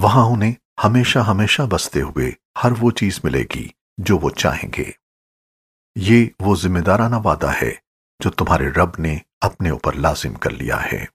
वहाँ उन्हें हमेशा हमेशा बसते हुए हर वो चीज़ मिलेगी जो वो चाहेंगे। ये वो जिम्मेदाराना वादा है जो तुम्हारे रब ने अपने ऊपर लाजिम कर लिया है।